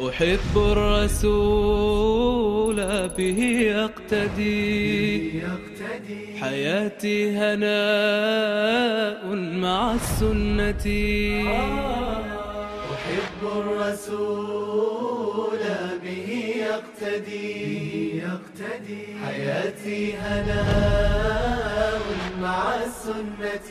أحب الرسول به يقتدي حياتي هناء مع السنة. أحب الرسول به يقتدي حياتي هناء مع السنة.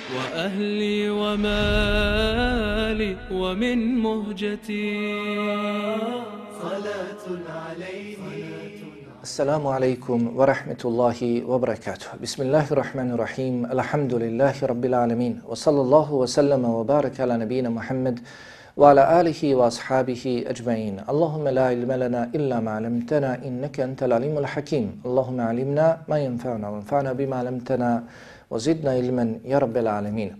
وأهلي ومالي ومن مهجتي. صلاة عليه السلام عليكم ورحمة الله وبركاته. بسم الله الرحمن الرحيم. الحمد لله رب العالمين. وصلى الله وسلم وبارك على نبينا محمد وعلى آله وأصحابه أجمعين. اللهم لا علم لنا إلا ما علمتنا إنك أنت العليم الحكيم. اللهم علمنا ما ينفعنا وانفعنا بما علمتنا. وزدنا علما يا رب العالمين.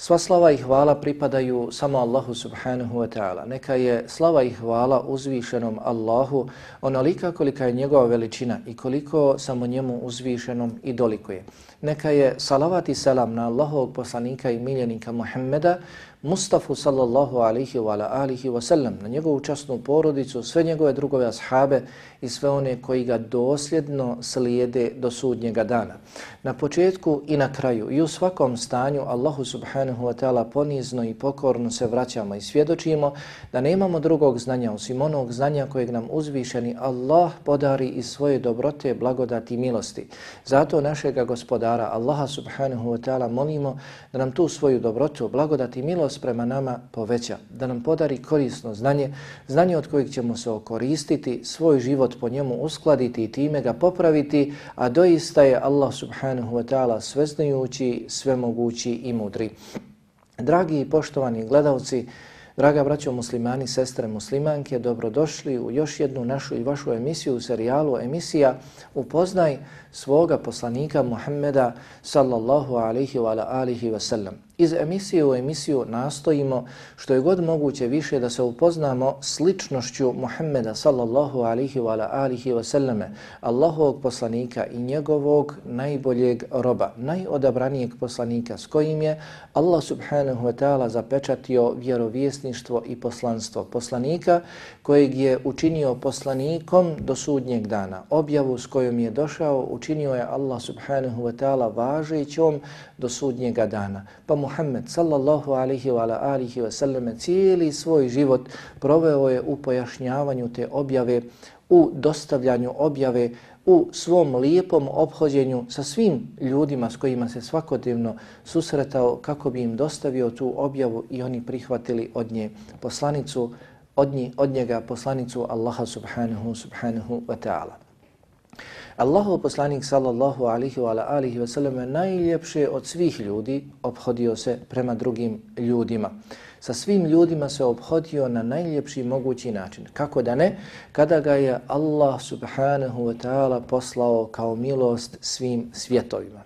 Sva slava i hvala pripadaju samo Allahu subhanahu wa ta'ala. Neka je slava i hvala uzvišenom Allahu onolika kolika je njegova veličina i koliko samo njemu uzvišenom i dolikuje. Neka je salavat i selam na Allahovog poslanika i miljenika Muhammeda, Mustafa sallallahu alihi wa alihi wa sallam, na njegovu časnu porodicu, sve njegove drugove ashabe i sve one koji ga dosljedno slijede do sudnjega dana. Na početku i na kraju i u svakom stanju Allahu subhanahu wa ta'ala ponizno i pokorno se vraćamo i svjedočimo da nemamo drugog znanja osim onog znanja kojeg nam uzvišeni Allah podari iz svoje dobrote, blagodati i milosti. Zato našega gospodara Allaha subhanahu wa ta'ala molimo da nam tu svoju dobrotu, blagodati i milost prema nama poveća, da nam podari korisno znanje, znanje od kojeg ćemo se okoristiti, svoj život po njemu uskladiti i time ga popraviti, a doista je Allah subhanahu wa ta'ala sveznajući, svemogući i mudri. Dragi i poštovani gledalci, draga braćo muslimani, sestre muslimanke, dobrodošli u još jednu našu i vašu emisiju u serijalu emisija Upoznaj svoga poslanika Muhammeda sallallahu alihi wa alihi wa sallam iz emisije u emisiju nastojimo što je god moguće više da se upoznamo sličnošću Muhammeda sallallahu alihi wa alihi wa sallame, Allahovog poslanika i njegovog najboljeg roba, najodabranijeg poslanika s kojim je Allah subhanahu wa ta'ala zapečatio vjerovjesništvo i poslanstvo poslanika kojeg je učinio poslanikom do sudnjeg dana. Objavu s kojom je došao učinio je Allah subhanahu wa ta'ala važećom do sudnjega dana. Pa Muhammed Muhammed sallallahu alihi wa alihi wa sallam cijeli svoj život proveo je u pojašnjavanju te objave, u dostavljanju objave, u svom lijepom obhođenju sa svim ljudima s kojima se svakodnevno susretao kako bi im dostavio tu objavu i oni prihvatili od nje poslanicu, od, nje, od njega poslanicu Allaha subhanahu subhanahu wa ta'ala. Allahov poslanik sallallahu alihi wa alihi wa sallam najljepše od svih ljudi obhodio se prema drugim ljudima. Sa svim ljudima se obhodio na najljepši mogući način. Kako da ne? Kada ga je Allah subhanahu wa ta'ala poslao kao milost svim svjetovima.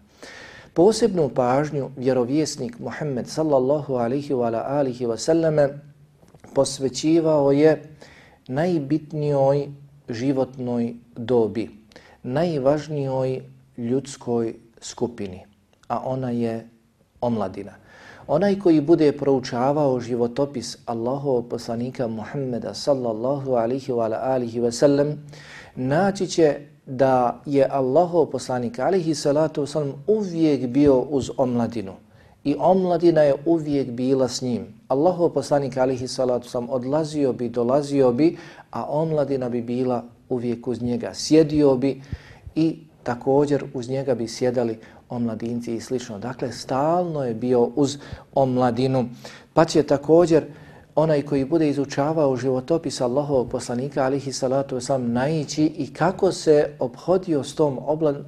Posebnu pažnju vjerovjesnik Muhammed sallallahu alihi wa alihi wa sallam posvećivao je najbitnijoj životnoj dobi najvažnijoj ljudskoj skupini, a ona je omladina. Onaj koji bude proučavao životopis Allahovog poslanika Muhammeda sallallahu alihi wa alihi wa sallam, naći će da je Allahov poslanik alihi salatu wa sallam uvijek bio uz omladinu. I omladina je uvijek bila s njim. Allahov poslanik alihi salatu sam odlazio bi, dolazio bi, a omladina bi bila uvijek uz njega. Sjedio bi i također uz njega bi sjedali omladinci i slično. Dakle, stalno je bio uz omladinu. Pa će također onaj koji bude izučavao životopis Allahovog poslanika alihi salatu sam naići i kako se obhodio s tom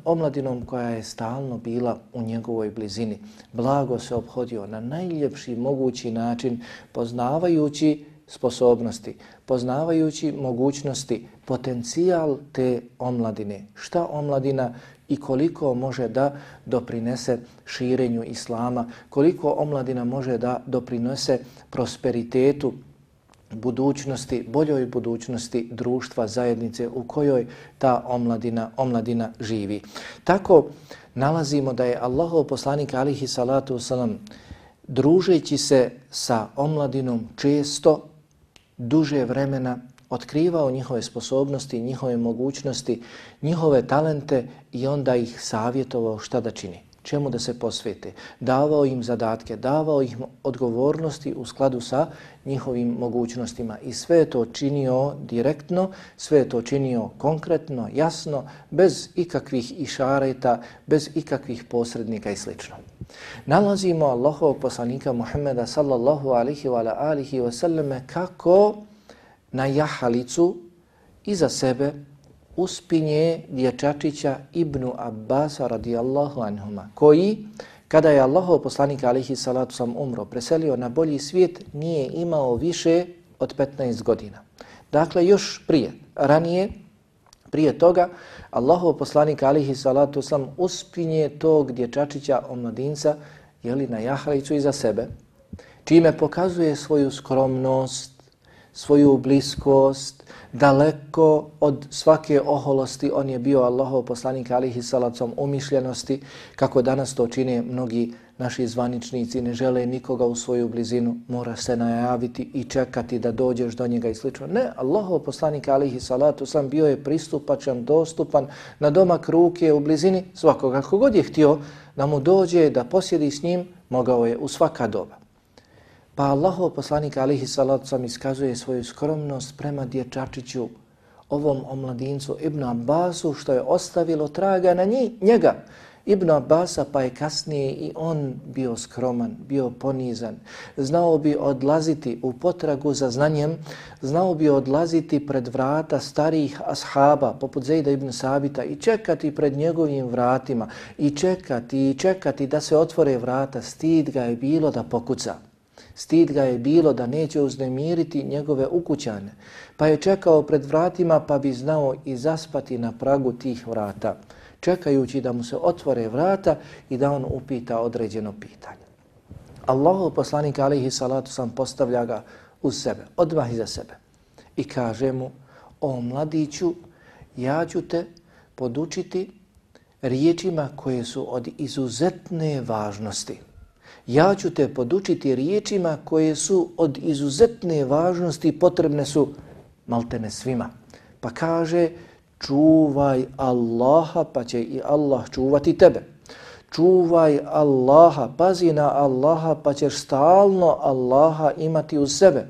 omladinom koja je stalno bila u njegovoj blizini. Blago se obhodio na najljepši mogući način poznavajući sposobnosti, poznavajući mogućnosti, potencijal te omladine. Šta omladina i koliko može da doprinese širenju islama, koliko omladina može da doprinese prosperitetu budućnosti, boljoj budućnosti društva, zajednice u kojoj ta omladina, omladina živi. Tako nalazimo da je Allahov poslanik alihi salatu wasalam družeći se sa omladinom često duže vremena otkrivao njihove sposobnosti, njihove mogućnosti, njihove talente i onda ih savjetovao šta da čini, čemu da se posvete. Davao im zadatke, davao im odgovornosti u skladu sa njihovim mogućnostima i sve to činio direktno, sve to činio konkretno, jasno, bez ikakvih išareta, bez ikakvih posrednika i slično. Nalazimo Allahov poslanika Muhammeda sallallahu alihi wa alihi wa sallame kako na jahalicu iza sebe uspinje dječačića Ibnu Abbasa radijallahu anhuma, koji, kada je Allahov poslanik alihi salatu sam umro, preselio na bolji svijet, nije imao više od 15 godina. Dakle, još prije, ranije, prije toga, Allahov poslanik alihi salatu sam uspinje tog dječačića omladinca, jeli na jahalicu iza sebe, čime pokazuje svoju skromnost, svoju bliskost, daleko od svake oholosti, on je bio Allahov poslanik alihi salacom umišljenosti, kako danas to čine mnogi naši zvaničnici, ne žele nikoga u svoju blizinu, mora se najaviti i čekati da dođeš do njega i slično. Ne, Allahov poslanik alihi salatu sam bio je pristupačan, dostupan, na domak ruke u blizini svakoga. Kako god je htio da mu dođe, da posjedi s njim, mogao je u svaka doba. Pa Allahov poslanik alihi salatu sam iskazuje svoju skromnost prema dječačiću, ovom omladincu Ibn Abbasu, što je ostavilo traga na njih, njega. Ibn Abasa pa je kasnije i on bio skroman, bio ponizan. Znao bi odlaziti u potragu za znanjem, znao bi odlaziti pred vrata starih ashaba, poput Zejda ibn Sabita, i čekati pred njegovim vratima, i čekati, i čekati da se otvore vrata. Stid ga je bilo da pokuca. Stid ga je bilo da neće uznemiriti njegove ukućane, pa je čekao pred vratima pa bi znao i zaspati na pragu tih vrata, čekajući da mu se otvore vrata i da on upita određeno pitanje. Allahov poslanik alaihi salatu sam postavlja ga uz sebe, odmah iza sebe i kaže mu, o mladiću, ja ću te podučiti riječima koje su od izuzetne važnosti ja ću te podučiti riječima koje su od izuzetne važnosti i potrebne su maltene svima. Pa kaže, čuvaj Allaha, pa će i Allah čuvati tebe. Čuvaj Allaha, pazi na Allaha, pa ćeš stalno Allaha imati u sebe.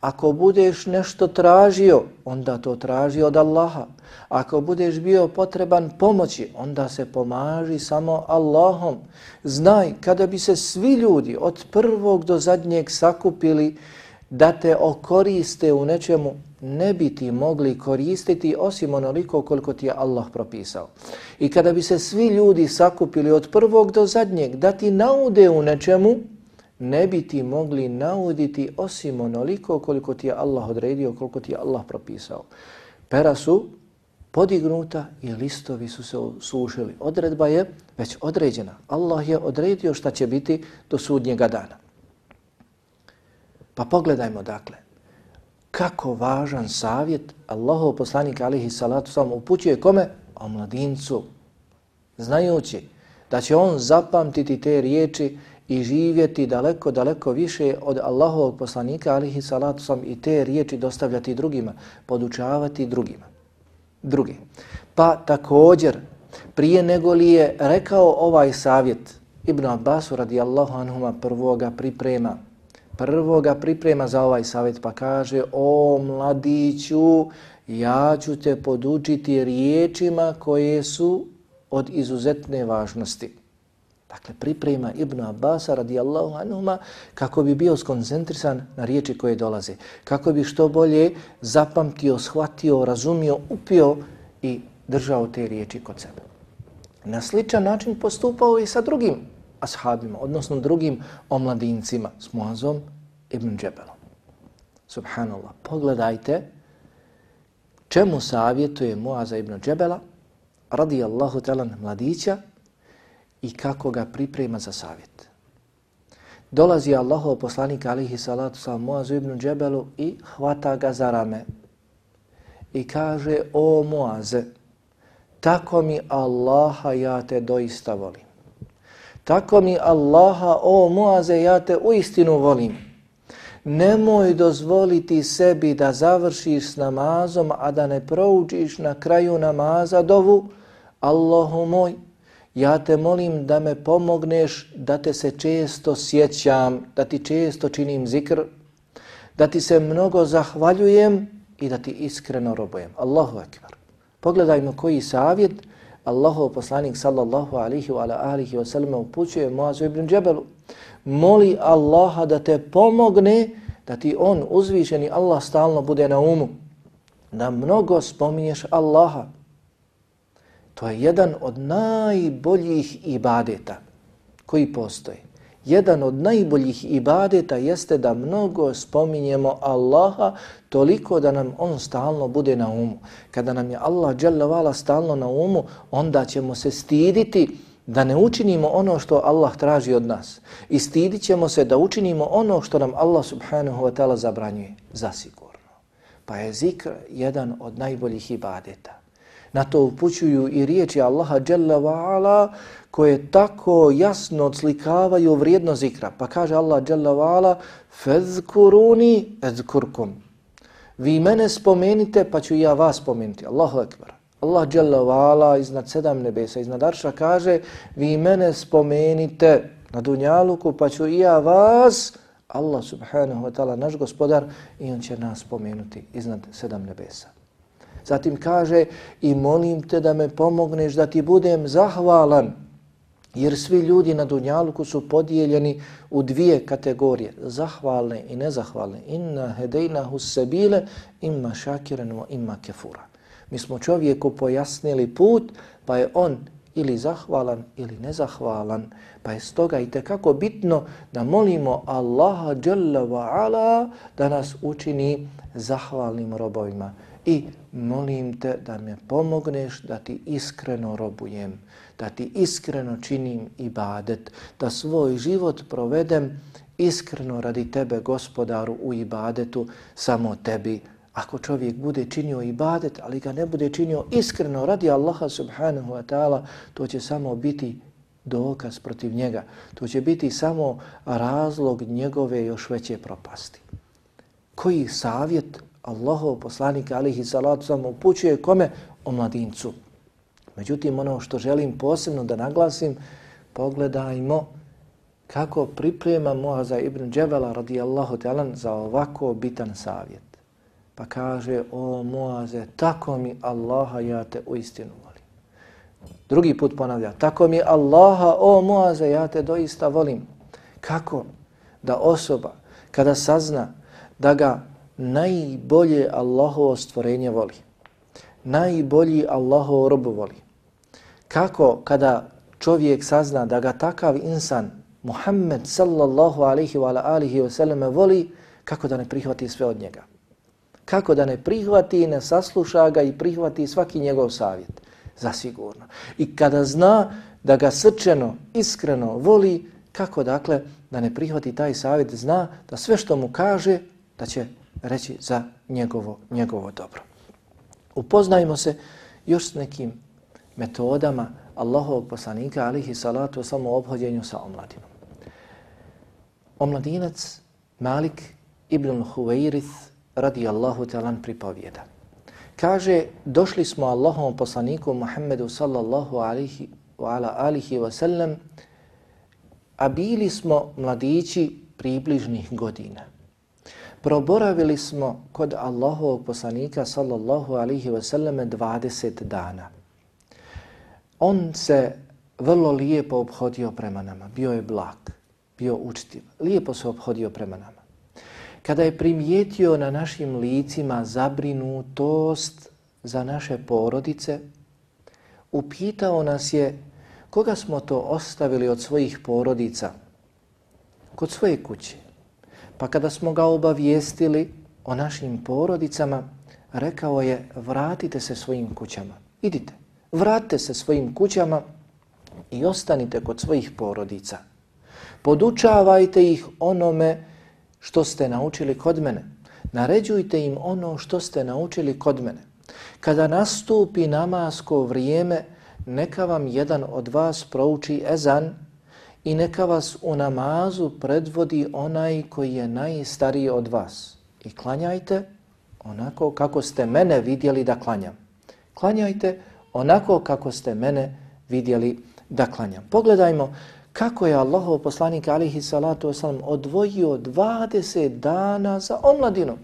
Ako budeš nešto tražio, onda to traži od Allaha. Ako budeš bio potreban pomoći, onda se pomaži samo Allahom. Znaj, kada bi se svi ljudi od prvog do zadnjeg sakupili da te okoriste u nečemu, ne bi ti mogli koristiti osim onoliko koliko ti je Allah propisao. I kada bi se svi ljudi sakupili od prvog do zadnjeg da ti naude u nečemu, ne bi ti mogli nauditi osim onoliko koliko ti je Allah odredio, koliko ti je Allah propisao. Pera su podignuta i listovi su se sušili. Odredba je već određena. Allah je odredio šta će biti do sudnjega dana. Pa pogledajmo dakle, kako važan savjet Allahov poslanik alihi salatu sam upućuje kome? O mladincu, znajući da će on zapamtiti te riječi i živjeti daleko, daleko više od Allahovog poslanika, alihi salatu sam, i te riječi dostavljati drugima, podučavati drugima. Drugi. Pa također, prije nego li je rekao ovaj savjet, Ibn Abbasu radijallahu anhuma prvoga priprema, prvoga priprema za ovaj savjet, pa kaže, o mladiću, ja ću te podučiti riječima koje su od izuzetne važnosti. Dakle, priprema Ibn Abasa radijallahu anhuma kako bi bio skoncentrisan na riječi koje dolaze. Kako bi što bolje zapamtio, shvatio, razumio, upio i držao te riječi kod sebe. Na sličan način postupao i sa drugim ashabima, odnosno drugim omladincima, s Muazom ibn Džebelom. Subhanallah, pogledajte čemu savjetuje Muaza ibn Džebela, radijallahu talan mladića, i kako ga priprema za savjet. Dolazi Allahov poslanik alihi salatu sa Muazu ibn Džebelu i hvata ga za rame i kaže o Muaze, tako mi Allaha ja te doista volim. Tako mi Allaha, o Muaze, ja te u istinu volim. Nemoj dozvoliti sebi da završiš s namazom, a da ne proučiš na kraju namaza dovu, Allahu moj, ja te molim da me pomogneš da te se često sjećam, da ti često činim zikr, da ti se mnogo zahvaljujem i da ti iskreno robujem. Allahu akbar. Pogledajmo koji savjet Allahov poslanik sallallahu alihi wa alihi wa sallam upućuje Muazu ibn Džebelu. Moli Allaha da te pomogne da ti on uzvišeni Allah stalno bude na umu. Da mnogo spominješ Allaha, To je jedan od najboljih ibadeta koji postoji. Jedan od najboljih ibadeta jeste da mnogo spominjemo Allaha toliko da nam On stalno bude na umu. Kada nam je Allah dželavala stalno na umu, onda ćemo se stiditi da ne učinimo ono što Allah traži od nas. I stidit ćemo se da učinimo ono što nam Allah subhanahu wa ta'ala zabranjuje. Zasigurno. Pa je zikr jedan od najboljih ibadeta. Na to upućuju i riječi Allaha Jalla wa Ala koje tako jasno odslikavaju vrijednost zikra. Pa kaže Allah Jalla vala: Fezkuruni ezkurkum. Vi mene spomenite pa ću ja vas spomenuti. Allahu Ekber. Allah Jalla vala iznad sedam nebesa, iznad Arša kaže vi mene spomenite na Dunjaluku pa ću ja vas Allah subhanahu wa ta'ala naš gospodar i on će nas spomenuti iznad sedam nebesa. Zatim kaže i molim te da me pomogneš da ti budem zahvalan. Jer svi ljudi na Dunjaluku su podijeljeni u dvije kategorije, zahvalne i nezahvalne. Inna hedejna husebile imma šakirenu imma kefura. Mi smo čovjeku pojasnili put, pa je on ili zahvalan ili nezahvalan. Pa je stoga i tekako bitno da molimo Allaha Jalla wa Ala da nas učini zahvalnim robovima i molim te da me pomogneš da ti iskreno robujem, da ti iskreno činim ibadet, da svoj život provedem iskreno radi tebe, gospodaru, u ibadetu, samo tebi. Ako čovjek bude činio ibadet, ali ga ne bude činio iskreno radi Allaha subhanahu wa ta'ala, to će samo biti dokaz protiv njega. To će biti samo razlog njegove još veće propasti. Koji savjet Allahov poslanik alihi salatu samo upućuje kome? O mladincu. Međutim, ono što želim posebno da naglasim, pogledajmo kako priprema Muaza ibn Džebela radijallahu ta'ala za ovako bitan savjet. Pa kaže, o Muaze, tako mi Allaha ja te u istinu volim. Drugi put ponavlja, tako mi Allaha, o Muaze, ja te doista volim. Kako da osoba kada sazna da ga najbolje Allahovo stvorenje voli. Najbolji Allahovo rob voli. Kako kada čovjek sazna da ga takav insan, Muhammed sallallahu alaihi wa alihi wa sallam voli, kako da ne prihvati sve od njega. Kako da ne prihvati, i ne sasluša ga i prihvati svaki njegov savjet. Zasigurno. I kada zna da ga srčeno, iskreno voli, kako dakle da ne prihvati taj savjet, zna da sve što mu kaže, da će reći za njegovo, njegovo dobro. Upoznajmo se još s nekim metodama Allahovog poslanika, alihi salatu, samo obhođenju sa omladinom. Omladinac Malik ibn Huwairith radi Allahu talan pripovjeda. Kaže, došli smo Allahovom poslaniku Muhammedu sallallahu alihi wa ala alihi wa sallam, a bili smo mladići približnih godina. proboravili smo kod Allahovog poslanika sallallahu alihi wasallame 20 dana. On se vrlo lijepo obhodio prema nama, bio je blag, bio učtiv, lijepo se obhodio prema nama. Kada je primijetio na našim licima zabrinutost za naše porodice, upitao nas je koga smo to ostavili od svojih porodica kod svoje kuće. Pa kada smo ga obavijestili o našim porodicama, rekao je vratite se svojim kućama. Idite, vratite se svojim kućama i ostanite kod svojih porodica. Podučavajte ih onome što ste naučili kod mene. Naređujte im ono što ste naučili kod mene. Kada nastupi namasko vrijeme, neka vam jedan od vas prouči ezan i neka vas u namazu predvodi onaj koji je najstariji od vas. I klanjajte onako kako ste mene vidjeli da klanjam. Klanjajte onako kako ste mene vidjeli da klanjam. Pogledajmo kako je Allahov poslanik alihi salatu wasalam odvojio 20 dana za omladinu.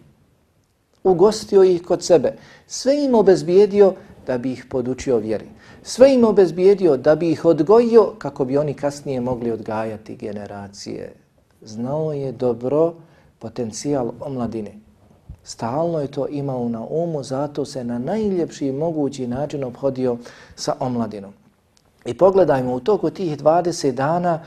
Ugostio ih kod sebe. Sve im obezbijedio da bi ih podučio vjeri. Sve im obezbijedio da bi ih odgojio kako bi oni kasnije mogli odgajati generacije. Znao je dobro potencijal omladine. Stalno je to imao na umu, zato se na najljepši mogući način obhodio sa omladinom. I pogledajmo, u toku tih 20 dana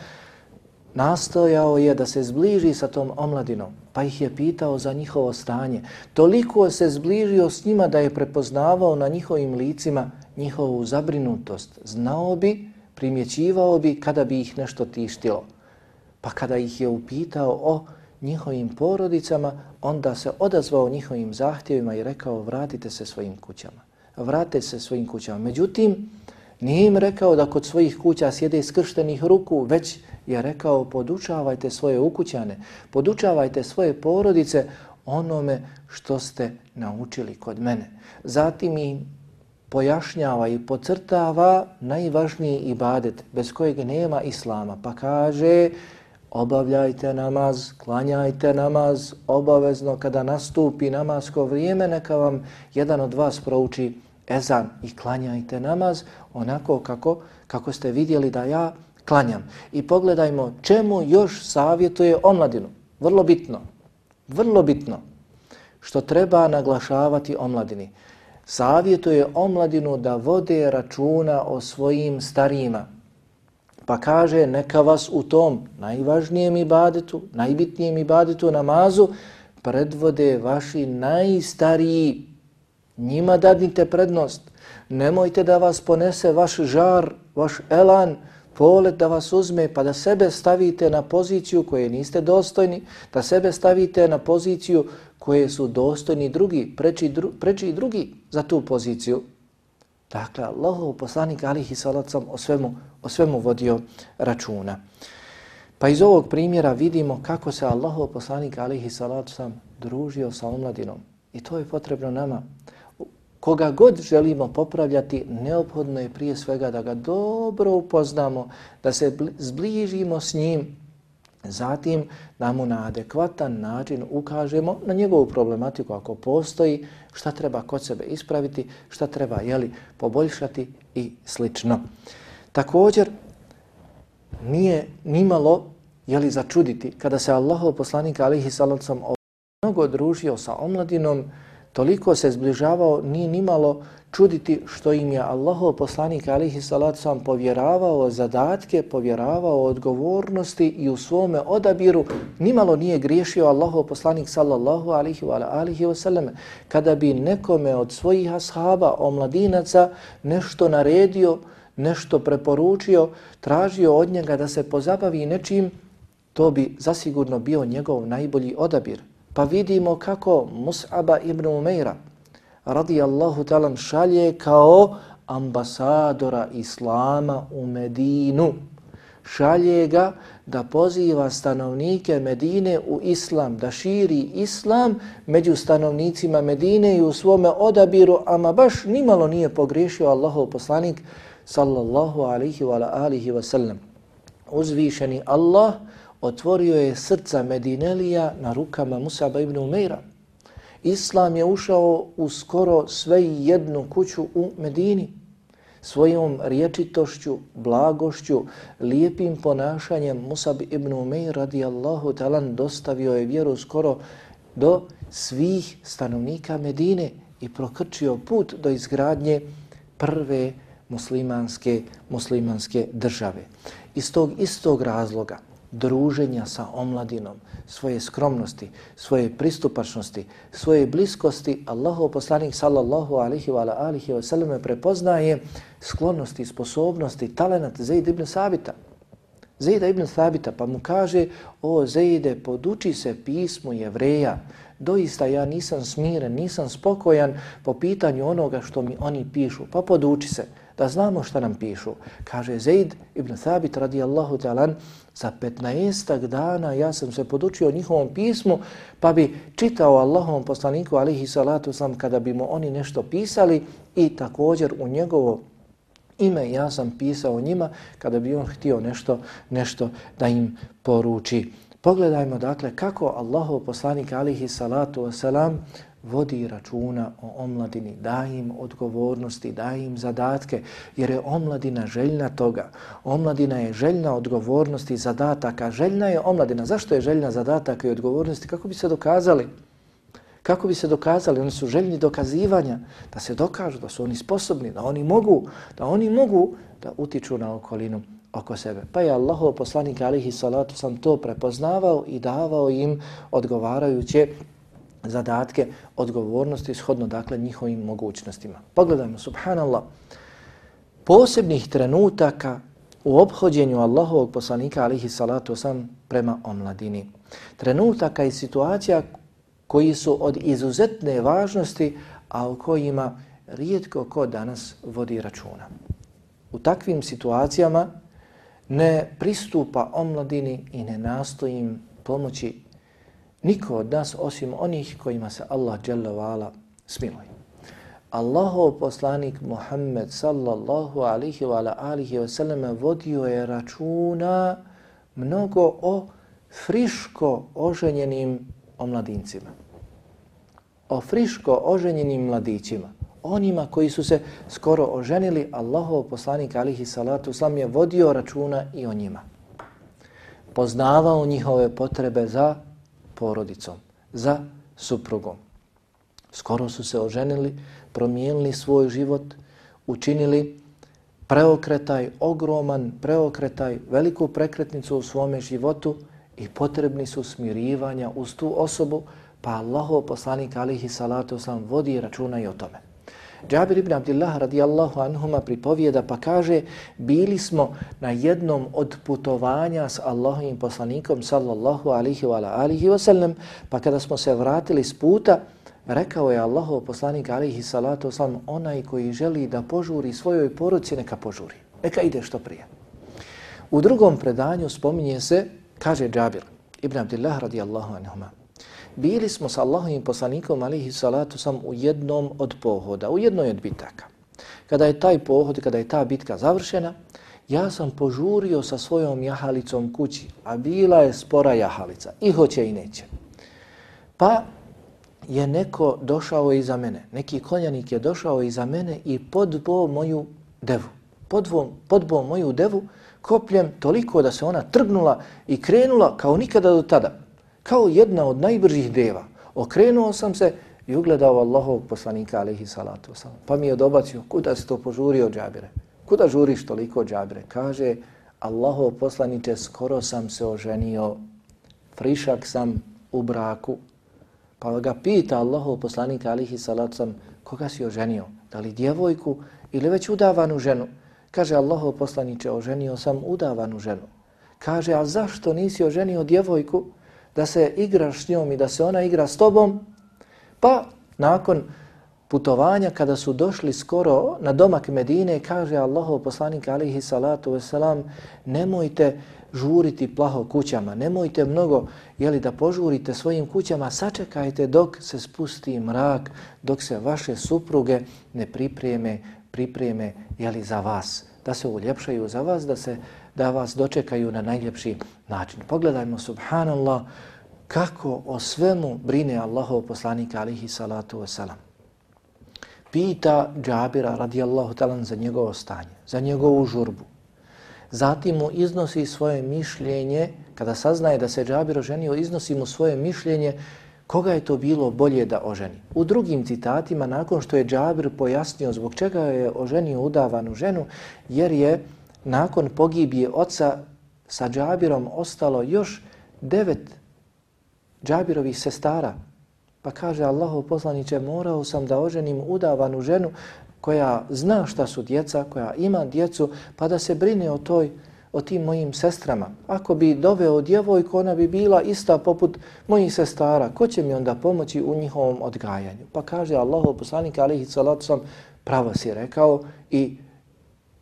nastojao je da se zbliži sa tom omladinom, pa ih je pitao za njihovo stanje. Toliko se zbližio s njima da je prepoznavao na njihovim licima njihovu zabrinutost. Znao bi, primjećivao bi kada bi ih nešto tištilo. Pa kada ih je upitao o njihovim porodicama, onda se odazvao njihovim zahtjevima i rekao vratite se svojim kućama. Vratite se svojim kućama. Međutim, Nije im rekao da kod svojih kuća sjede skrštenih ruku, već je rekao podučavajte svoje ukućane, podučavajte svoje porodice onome što ste naučili kod mene. Zatim im pojašnjava i pocrtava najvažniji ibadet bez kojeg nema islama. Pa kaže obavljajte namaz, klanjajte namaz, obavezno kada nastupi namasko vrijeme neka vam jedan od vas prouči ezan i klanjajte namaz onako kako, kako ste vidjeli da ja klanjam. I pogledajmo čemu još savjetuje omladinu. Vrlo bitno, vrlo bitno što treba naglašavati omladini. Savjetuje omladinu da vode računa o svojim starijima. Pa kaže neka vas u tom najvažnijem ibadetu, najbitnijem ibadetu namazu predvode vaši najstariji Njima dadnite prednost. Nemojte da vas ponese vaš žar, vaš elan, polet da vas uzme pa da sebe stavite na poziciju koje niste dostojni, da sebe stavite na poziciju koje su dostojni drugi, preči, dru, preči drugi za tu poziciju. Dakle, Allahov poslanik alihi salacom o svemu, o svemu vodio računa. Pa iz ovog primjera vidimo kako se Allahov poslanik alihi salacom družio sa omladinom. I to je potrebno nama koga god želimo popravljati, neophodno je prije svega da ga dobro upoznamo, da se zbližimo s njim, zatim da mu na adekvatan način ukažemo na njegovu problematiku ako postoji, šta treba kod sebe ispraviti, šta treba jeli, poboljšati i slično. Također, nije nimalo jeli, začuditi kada se Allahov poslanik alihi salacom mnogo družio sa omladinom, toliko se zbližavao, nije nimalo čuditi što im je Allahov poslanik alihi salatu sam povjeravao zadatke, povjeravao odgovornosti i u svome odabiru nimalo nije griješio Allahov poslanik sallallahu alihi wa alihi wasallam. Kada bi nekome od svojih ashaba, omladinaca, nešto naredio, nešto preporučio, tražio od njega da se pozabavi nečim, to bi zasigurno bio njegov najbolji odabir. Pa vidimo kako Mus'aba ibn Umeira radijallahu talan šalje kao ambasadora Islama u Medinu. Šalje ga da poziva stanovnike Medine u Islam, da širi Islam među stanovnicima Medine i u svome odabiru, ama baš nimalo nije pogriješio Allahov poslanik sallallahu alihi wa alihi wa sallam. Uzvišeni Allah otvorio je srca Medinelija na rukama Musaba ibn Umeira. Islam je ušao u skoro sve jednu kuću u Medini. Svojom riječitošću, blagošću, lijepim ponašanjem Musab ibn Umeir radijallahu talan dostavio je vjeru skoro do svih stanovnika Medine i prokrčio put do izgradnje prve muslimanske, muslimanske države. Iz tog istog razloga druženja sa omladinom, svoje skromnosti, svoje pristupačnosti, svoje bliskosti, Allahov poslanik sallallahu alihi wa alihi wa sallam prepoznaje sklonosti, sposobnosti, talenat Zaid ibn Sabita. Zaida ibn Sabita pa mu kaže, o Zaide, poduči se pismu jevreja, doista ja nisam smiren, nisam spokojan po pitanju onoga što mi oni pišu, pa poduči se da znamo šta nam pišu. Kaže Zaid ibn Thabit radijallahu ta'ala, za 15 dana ja sam se podučio njihovom pismu, pa bi čitao Allahovom poslaniku alihi salatu sam kada bi mu oni nešto pisali i također u njegovo ime ja sam pisao njima kada bi on htio nešto, nešto da im poruči. Pogledajmo dakle kako Allahov poslanik alihi salatu wasalam vodi računa o omladini, daj im odgovornosti, daj im zadatke, jer je omladina željna toga. Omladina je željna odgovornosti i zadataka. Željna je omladina. Zašto je željna zadataka i odgovornosti? Kako bi se dokazali? Kako bi se dokazali? Oni su željni dokazivanja, da se dokažu da su oni sposobni, da oni mogu, da oni mogu da utiču na okolinu oko sebe. Pa je Allahov poslanik alihi salatu sam to prepoznavao i davao im odgovarajuće zadatke, odgovornosti, shodno dakle njihovim mogućnostima. Pogledajmo, subhanallah, posebnih trenutaka u obhođenju Allahovog poslanika alihi salatu sam prema omladini. Trenutaka i situacija koji su od izuzetne važnosti, a o kojima rijetko ko danas vodi računa. U takvim situacijama ne pristupa omladini i ne nastojim pomoći niko od nas osim onih kojima se Allah dželavala smiluje. Allahov poslanik Muhammed sallallahu alihi wa alihi wa sallam vodio je računa mnogo o friško oženjenim omladincima. O friško oženjenim mladićima. Onima koji su se skoro oženili, Allahov poslanik alihi salatu sam je vodio računa i o njima. Poznavao njihove potrebe za porodicom, za suprugom. Skoro su se oženili, promijenili svoj život, učinili preokretaj, ogroman preokretaj, veliku prekretnicu u svome životu i potrebni su smirivanja uz tu osobu, pa Allahov poslanik alihi salatu oslam vodi računa i o tome. Džabir ibn Abdillah radijallahu anhuma pripovijeda pa kaže bili smo na jednom od putovanja s Allahovim poslanikom sallallahu alihi wa alihi wa sallam pa kada smo se vratili s puta rekao je Allahov poslanik alihi salatu wasallam onaj koji želi da požuri svojoj poruci neka požuri, neka ide što prije. U drugom predanju spominje se, kaže Džabir ibn Abdillah radijallahu anhuma bili smo sa Allahovim poslanikom alihi salatu sam u jednom od pohoda, u jednoj od bitaka. Kada je taj pohod, kada je ta bitka završena, ja sam požurio sa svojom jahalicom kući, a bila je spora jahalica, i hoće i neće. Pa je neko došao iza mene, neki konjanik je došao iza mene i podbo moju devu. Podbo, podbo moju devu kopljem toliko da se ona trgnula i krenula kao nikada do tada kao jedna od najbržih deva. Okrenuo sam se i ugledao Allahov poslanika alaihi salatu wasalam. Pa mi je dobacio, kuda si to požurio džabire? Kuda žuriš toliko džabire? Kaže, Allahov poslaniče, skoro sam se oženio, frišak sam u braku. Pa ga pita Allahov poslanika alihi salatu wasalam, koga si oženio? Da li djevojku ili već udavanu ženu? Kaže, Allahov poslaniče, oženio sam udavanu ženu. Kaže, a zašto nisi oženio djevojku? Da se igraš s njom i da se ona igra s tobom, pa nakon putovanja kada su došli skoro na domak Medine, kaže Allahov poslanik alihi salatu wasalam, nemojte žuriti plaho kućama, nemojte mnogo jeli, da požurite svojim kućama, sačekajte dok se spusti mrak, dok se vaše supruge ne pripreme, pripreme jeli, za vas da se uljepšaju za vas, da se da vas dočekaju na najljepši način. Pogledajmo, subhanallah, kako o svemu brine Allahov poslanika alihi salatu wasalam. Pita Džabira radijallahu talan za njegovo stanje, za njegovu žurbu. Zatim mu iznosi svoje mišljenje, kada saznaje da se Džabir oženio, iznosi mu svoje mišljenje koga je to bilo bolje da oženi. U drugim citatima, nakon što je Džabir pojasnio zbog čega je oženio udavanu ženu, jer je nakon pogibije oca sa Džabirom ostalo još devet Džabirovih sestara. Pa kaže Allahov poslaniće, morao sam da oženim udavanu ženu koja zna šta su djeca, koja ima djecu, pa da se brine o toj o tim mojim sestrama. Ako bi doveo djevojku, ona bi bila ista poput mojih sestara. Ko će mi onda pomoći u njihovom odgajanju? Pa kaže Allahov poslanik alihi salatu sam, pravo si rekao i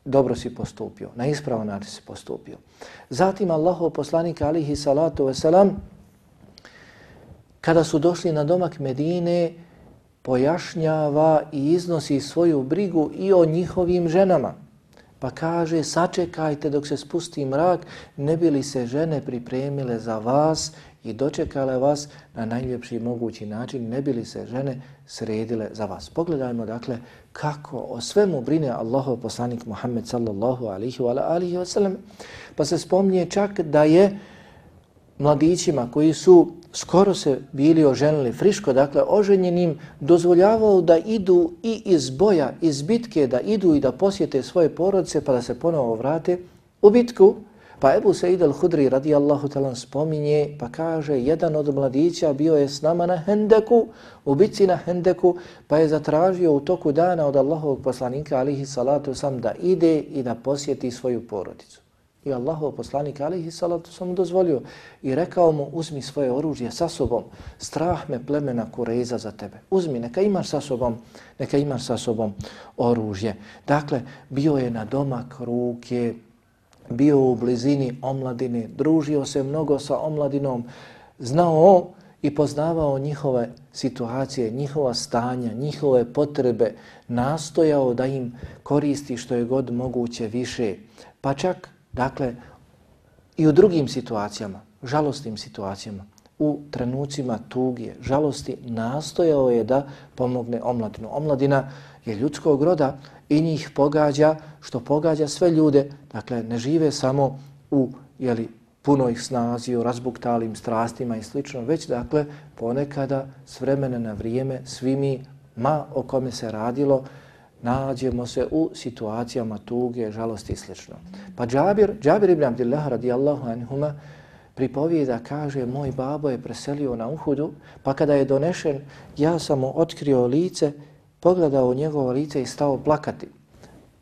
dobro si postupio. Na ispravan način si postupio. Zatim Allahov poslanik alihi salatu wasalam, kada su došli na domak Medine, pojašnjava i iznosi svoju brigu i o njihovim ženama. Pa kaže, sačekajte dok se spusti mrak, ne bi li se žene pripremile za vas i dočekale vas na najljepši mogući način, ne bi li se žene sredile za vas. Pogledajmo dakle kako o svemu brine Allahov poslanik Muhammed sallallahu alihi wa alihi wa sallam. Pa se spomnije čak da je mladićima koji su skoro se bili oženili friško, dakle oženjenim dozvoljavao da idu i iz boja, iz bitke, da idu i da posjete svoje porodice pa da se ponovo vrate u bitku. Pa Ebu Sa'id al-Hudri radijallahu talan spominje pa kaže jedan od mladića bio je s nama na Hendeku, u bitci na Hendeku, pa je zatražio u toku dana od Allahovog poslanika alihi salatu sam da ide i da posjeti svoju porodicu. I Allahov poslanik alihi salatu sam mu dozvolio i rekao mu uzmi svoje oružje sa sobom, strah me plemena Kureza za tebe. Uzmi, neka imaš sa sobom, neka imaš sa sobom oružje. Dakle, bio je na domak ruke, bio u blizini omladine, družio se mnogo sa omladinom, znao i poznavao njihove situacije, njihova stanja, njihove potrebe, nastojao da im koristi što je god moguće više. Pa čak Dakle, i u drugim situacijama, žalostnim situacijama, u trenucima tugije, žalosti, nastojao je da pomogne omladinu. Omladina je ljudskog roda i njih pogađa što pogađa sve ljude. Dakle, ne žive samo u jeli, punoj snazi, u razbuktalim strastima i slično, već dakle ponekada s vremena na vrijeme svi mi, ma o kome se radilo, nađemo se u situacijama tuge, žalosti i sl. Pa Džabir, Džabir ibn Abdillah radijallahu anhuma pripovijeda, kaže, moj babo je preselio na Uhudu, pa kada je donešen, ja sam mu otkrio lice, pogledao njegovo lice i stao plakati.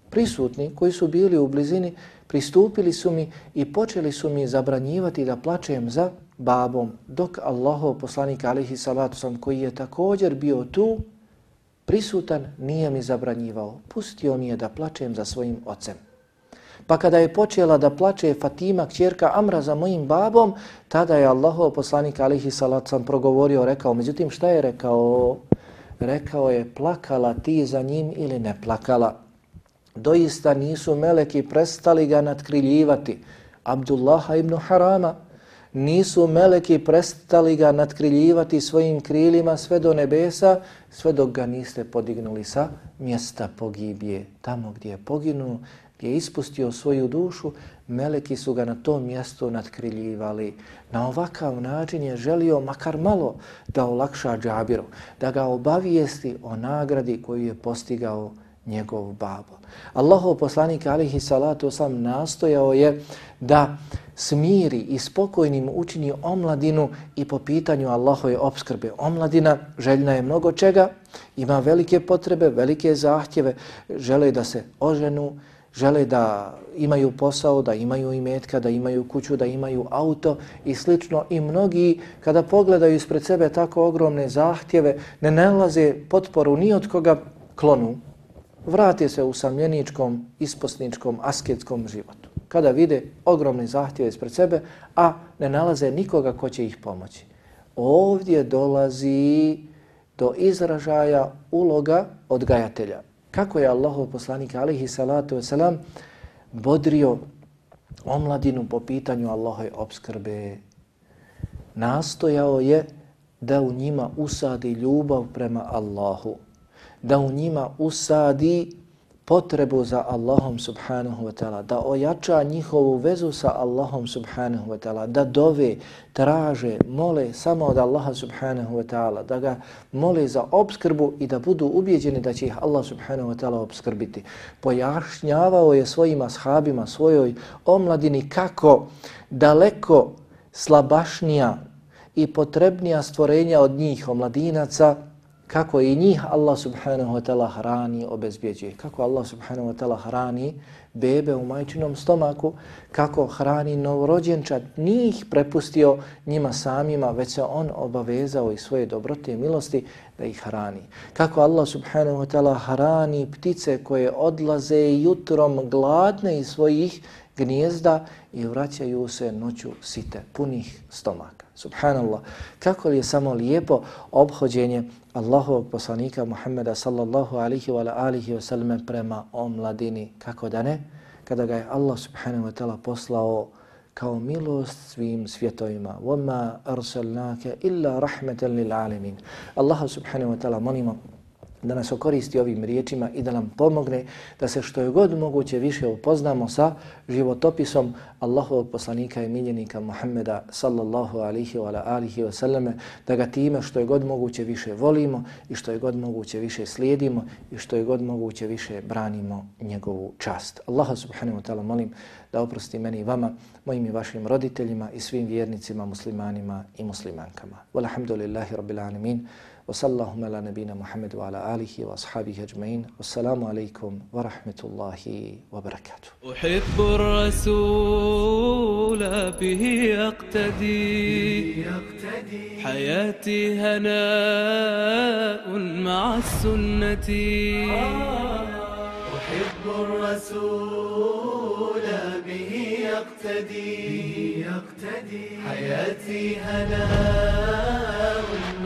Prisutni koji su bili u blizini, pristupili su mi i počeli su mi zabranjivati da plačem za babom, dok Allahov poslanik alihi salatu sam, koji je također bio tu, prisutan, nije mi zabranjivao. Pustio mi je da plačem za svojim ocem. Pa kada je počela da plače Fatima, kćerka Amra za mojim babom, tada je Allahov poslanik alihi salat sam progovorio, rekao, međutim šta je rekao? Rekao je, plakala ti za njim ili ne plakala? Doista nisu meleki prestali ga nadkriljivati. Abdullaha ibn Harama, nisu meleki prestali ga nadkriljivati svojim krilima sve do nebesa, sve dok ga niste podignuli sa mjesta pogibije. Tamo gdje je poginuo, gdje je ispustio svoju dušu, meleki su ga na tom mjestu nadkriljivali. Na ovakav način je želio makar malo da olakša džabiru, da ga obavijesti o nagradi koju je postigao njegov babo. Allahov poslanik alihi salatu sam nastojao je da smiri i spokojnim učini omladinu i po pitanju Allahove obskrbe. Omladina željna je mnogo čega, ima velike potrebe, velike zahtjeve, žele da se oženu, žele da imaju posao, da imaju imetka, da imaju kuću, da imaju auto i slično. I mnogi kada pogledaju ispred sebe tako ogromne zahtjeve, ne nalaze potporu ni od koga klonu, vrate se u samljeničkom, isposničkom, asketskom životu. Kada vide ogromne zahtjeve ispred sebe, a ne nalaze nikoga ko će ih pomoći. Ovdje dolazi do izražaja uloga odgajatelja. Kako je Allahov poslanik alihi salatu wasalam bodrio omladinu po pitanju Allahove obskrbe. Nastojao je da u njima usadi ljubav prema Allahu, da u njima usadi potrebu za Allahom subhanahu wa ta'ala, da ojača njihovu vezu sa Allahom subhanahu wa ta'ala, da dove, traže, mole samo od Allaha subhanahu wa ta'ala, da ga mole za obskrbu i da budu ubjeđeni da će ih Allah subhanahu wa ta'ala obskrbiti. Pojašnjavao je svojim ashabima, svojoj omladini kako daleko slabašnija i potrebnija stvorenja od njih, omladinaca, kako i njih Allah subhanahu wa ta'ala hrani, obezbjeđuje. Kako Allah subhanahu wa ta'ala hrani bebe u majčinom stomaku, kako hrani novorođenčad, njih prepustio njima samima, već se on obavezao i svoje dobrote i milosti da ih hrani. Kako Allah subhanahu wa ta'ala hrani ptice koje odlaze jutrom gladne iz svojih gnijezda i vraćaju se noću site, punih stomaka. Subhanallah, kako li je samo lijepo obhođenje Allahovog poslanika Muhammeda sallallahu alihi wa alihi wa sallam prema omladini, kako da ne, kada ga je Allah subhanahu wa ta'ala poslao kao milost svim svjetovima. وَمَا أَرْسَلْنَاكَ إِلَّا رَحْمَةً لِلْعَالَمِينَ Allah subhanahu wa ta'ala molimo da nas okoristi ovim riječima i da nam pomogne da se što je god moguće više upoznamo sa životopisom Allahovog poslanika i miljenika Muhammeda sallallahu alihi wa alihi wa sallame, da ga time što je god moguće više volimo i što je god moguće više slijedimo i što je god moguće više branimo njegovu čast. Allaha subhanahu wa ta'ala molim da oprosti meni i vama, mojim i vašim roditeljima i svim vjernicima, muslimanima i muslimankama. Walhamdulillahi rabbil alamin. وصلى اللهم على نبينا محمد وعلى آله وأصحابه أجمعين. والسلام عليكم ورحمة الله وبركاته. أحب الرسول به يقتدي حياتي هناء مع السنة. أحب الرسول به يقتدي حياتي هناء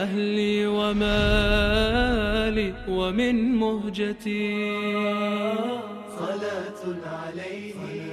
وأهلي ومالي ومن مهجتي. صلاة عليه